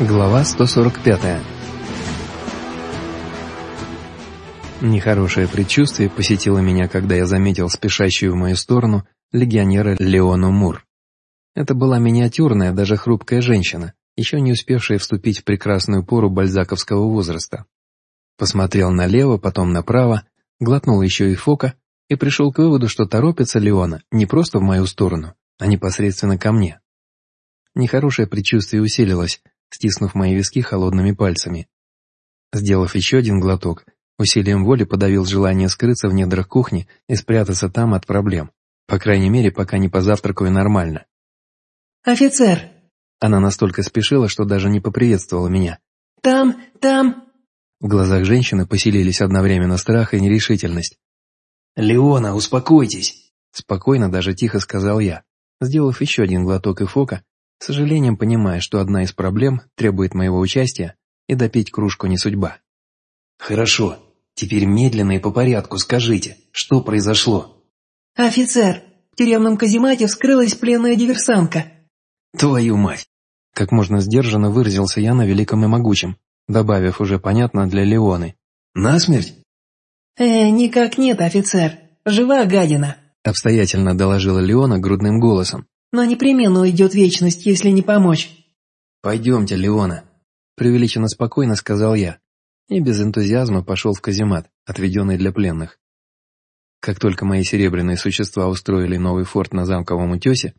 Глава 145 Нехорошее предчувствие посетило меня, когда я заметил спешащую в мою сторону легионера Леону Мур. Это была миниатюрная, даже хрупкая женщина, еще не успевшая вступить в прекрасную пору бальзаковского возраста. Посмотрел налево, потом направо, глотнул еще и фока и пришел к выводу, что торопится Леона не просто в мою сторону, а непосредственно ко мне. Нехорошее предчувствие усилилось, стиснув мои виски холодными пальцами. Сделав еще один глоток, усилием воли подавил желание скрыться в недрах кухни и спрятаться там от проблем, по крайней мере, пока не позавтракаю нормально. «Офицер!» Она настолько спешила, что даже не поприветствовала меня. «Там, там!» В глазах женщины поселились одновременно страх и нерешительность. «Леона, успокойтесь!» Спокойно, даже тихо сказал я, сделав еще один глоток и фока с сожалением понимая, что одна из проблем требует моего участия, и допить кружку не судьба. «Хорошо, теперь медленно и по порядку скажите, что произошло?» «Офицер, в тюремном каземате вскрылась пленная диверсантка». «Твою мать!» Как можно сдержанно выразился я на великом и могучем, добавив уже понятно для Леоны. «Насмерть?» «Э, никак нет, офицер. Жива гадина», обстоятельно доложила Леона грудным голосом, но непременно уйдет вечность, если не помочь». «Пойдемте, Леона», — преувеличенно спокойно сказал я, и без энтузиазма пошел в каземат, отведенный для пленных. Как только мои серебряные существа устроили новый форт на замковом утесе,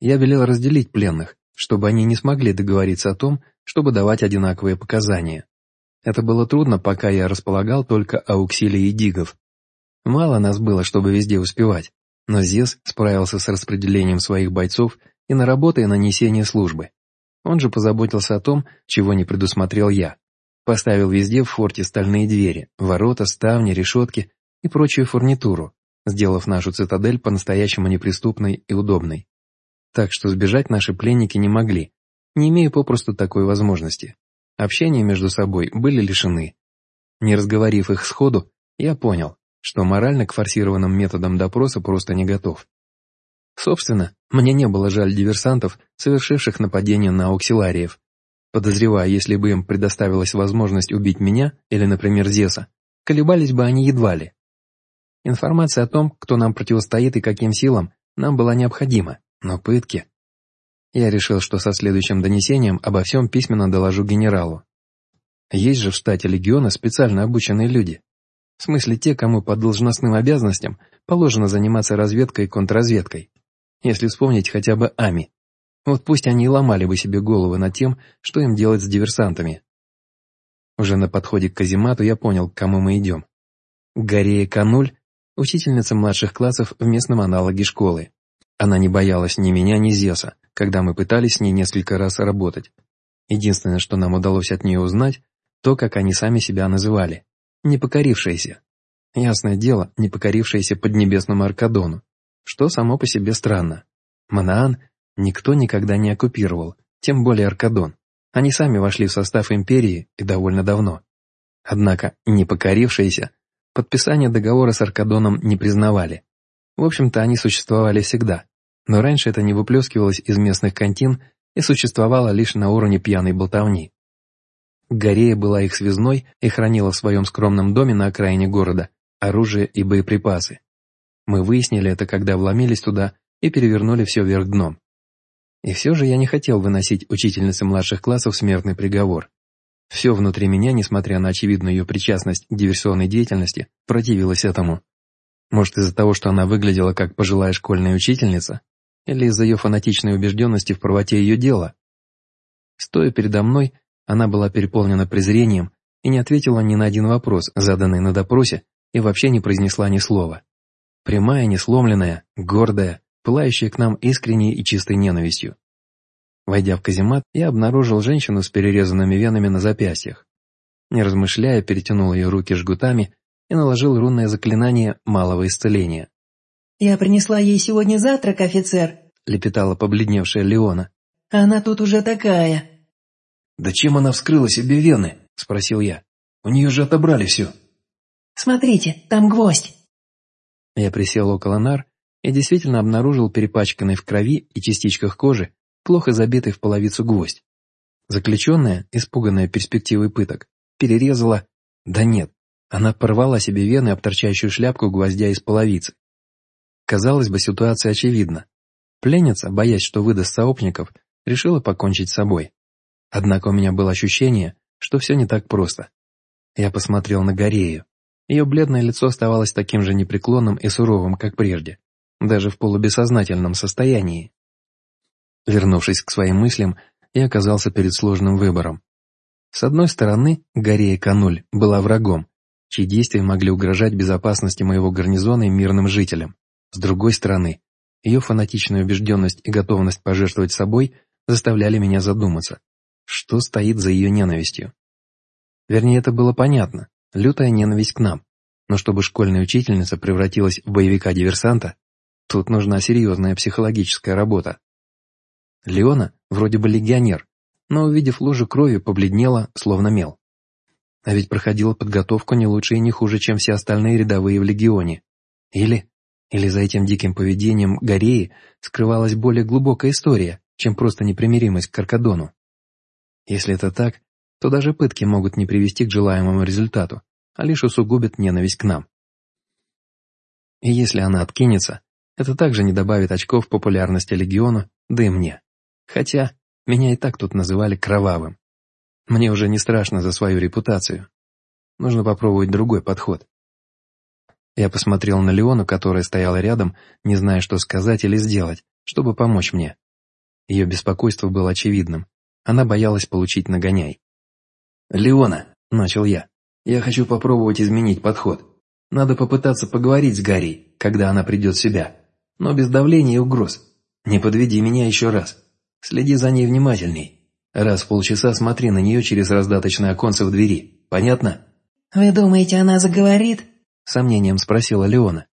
я велел разделить пленных, чтобы они не смогли договориться о том, чтобы давать одинаковые показания. Это было трудно, пока я располагал только ауксилией дигов. Мало нас было, чтобы везде успевать, но Зес справился с распределением своих бойцов и на наработая нанесение службы. Он же позаботился о том, чего не предусмотрел я. Поставил везде в форте стальные двери, ворота, ставни, решетки и прочую фурнитуру, сделав нашу цитадель по-настоящему неприступной и удобной. Так что сбежать наши пленники не могли, не имея попросту такой возможности. Общения между собой были лишены. Не разговорив их сходу, я понял, что морально к форсированным методам допроса просто не готов. Собственно, мне не было жаль диверсантов, совершивших нападение на ауксилариев. Подозревая, если бы им предоставилась возможность убить меня или, например, Зеса, колебались бы они едва ли. Информация о том, кто нам противостоит и каким силам, нам была необходима, но пытки... Я решил, что со следующим донесением обо всем письменно доложу генералу. Есть же в штате легиона специально обученные люди, в смысле те, кому по должностным обязанностям положено заниматься разведкой и контрразведкой. Если вспомнить хотя бы АМИ. Вот пусть они и ломали бы себе головы над тем, что им делать с диверсантами. Уже на подходе к каземату я понял, к кому мы идем. Горея Кануль, учительница младших классов в местном аналоге школы. Она не боялась ни меня, ни Зеса, когда мы пытались с ней несколько раз работать. Единственное, что нам удалось от нее узнать, то, как они сами себя называли не покорившаяся. Ясное дело, не покорившаяся поднебесному Аркадону, что само по себе странно. Манаан никто никогда не оккупировал, тем более Аркадон. Они сами вошли в состав империи и довольно давно. Однако, не покорившиеся, подписание договора с Аркадоном не признавали. В общем-то, они существовали всегда, но раньше это не выплескивалось из местных кантин и существовало лишь на уровне пьяной болтовни. Горея была их связной и хранила в своем скромном доме на окраине города оружие и боеприпасы. Мы выяснили это, когда вломились туда и перевернули все вверх дном. И все же я не хотел выносить учительнице младших классов смертный приговор. Все внутри меня, несмотря на очевидную ее причастность к диверсионной деятельности, противилось этому. Может, из-за того, что она выглядела как пожилая школьная учительница, или из-за ее фанатичной убежденности в правоте ее дела. Стоя передо мной, она была переполнена презрением и не ответила ни на один вопрос, заданный на допросе, и вообще не произнесла ни слова. Прямая, несломленная, гордая, пылающая к нам искренней и чистой ненавистью. Войдя в каземат, я обнаружил женщину с перерезанными венами на запястьях. Не размышляя, перетянул ее руки жгутами и наложил рунное заклинание малого исцеления. «Я принесла ей сегодня завтрак, офицер», — лепетала побледневшая Леона. «Она тут уже такая». «Да чем она вскрыла себе вены?» – спросил я. «У нее же отобрали все». «Смотрите, там гвоздь». Я присел около нар и действительно обнаружил перепачканный в крови и частичках кожи, плохо забитый в половицу гвоздь. Заключенная, испуганная перспективой пыток, перерезала... Да нет, она порвала себе вены об торчащую шляпку гвоздя из половицы. Казалось бы, ситуация очевидна. Пленница, боясь, что выдаст сообщников, решила покончить с собой. Однако у меня было ощущение, что все не так просто. Я посмотрел на Горею. Ее бледное лицо оставалось таким же непреклонным и суровым, как прежде, даже в полубессознательном состоянии. Вернувшись к своим мыслям, я оказался перед сложным выбором. С одной стороны, Горея Кануль была врагом, чьи действия могли угрожать безопасности моего гарнизона и мирным жителям. С другой стороны, ее фанатичная убежденность и готовность пожертвовать собой заставляли меня задуматься, что стоит за ее ненавистью. Вернее, это было понятно, лютая ненависть к нам. Но чтобы школьная учительница превратилась в боевика-диверсанта, тут нужна серьезная психологическая работа. Леона вроде бы легионер, но, увидев лужу крови, побледнела, словно мел. А ведь проходила подготовку не лучше и не хуже, чем все остальные рядовые в легионе. Или... Или за этим диким поведением Гореи скрывалась более глубокая история, чем просто непримиримость к Каркадону. Если это так, то даже пытки могут не привести к желаемому результату, а лишь усугубят ненависть к нам. И если она откинется, это также не добавит очков популярности Легиону, да и мне. Хотя, меня и так тут называли кровавым. Мне уже не страшно за свою репутацию. Нужно попробовать другой подход. Я посмотрел на Леону, которая стояла рядом, не зная, что сказать или сделать, чтобы помочь мне. Ее беспокойство было очевидным. Она боялась получить нагоняй. «Леона», — начал я, — «я хочу попробовать изменить подход. Надо попытаться поговорить с Гарри, когда она придет в себя, но без давления и угроз. Не подведи меня еще раз. Следи за ней внимательней. Раз в полчаса смотри на нее через раздаточное оконце в двери. Понятно?» «Вы думаете, она заговорит?» — сомнением спросила Леона.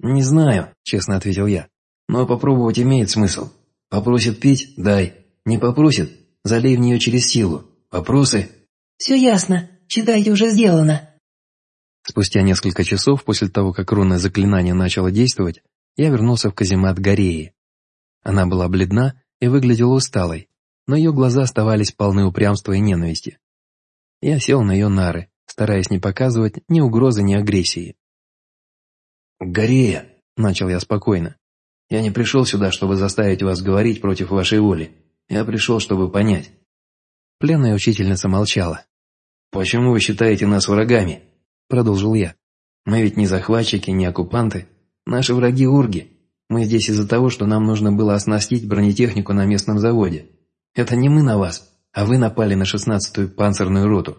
«Не знаю», — честно ответил я. «Но попробовать имеет смысл. Попросит пить — дай. Не попросит — залей в нее через силу. Вопросы?» «Все ясно. Считайте, уже сделано». Спустя несколько часов после того, как рунное заклинание начало действовать, я вернулся в каземат Гореи. Она была бледна и выглядела усталой, но ее глаза оставались полны упрямства и ненависти. Я сел на ее нары, стараясь не показывать ни угрозы, ни агрессии. «Горея!» — начал я спокойно. «Я не пришел сюда, чтобы заставить вас говорить против вашей воли. Я пришел, чтобы понять». Пленная учительница молчала. «Почему вы считаете нас врагами?» — продолжил я. «Мы ведь не захватчики, не оккупанты. Наши враги — урги. Мы здесь из-за того, что нам нужно было оснастить бронетехнику на местном заводе. Это не мы на вас, а вы напали на шестнадцатую панцирную роту».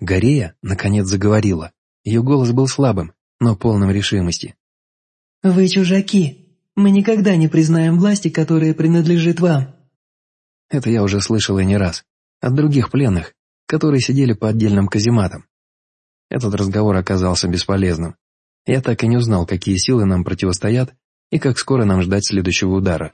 Горея, наконец, заговорила. Ее голос был слабым, но полным решимости. «Вы чужаки. Мы никогда не признаем власти, которая принадлежит вам». Это я уже слышал и не раз. От других пленных, которые сидели по отдельным казематам. Этот разговор оказался бесполезным. Я так и не узнал, какие силы нам противостоят и как скоро нам ждать следующего удара.